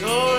So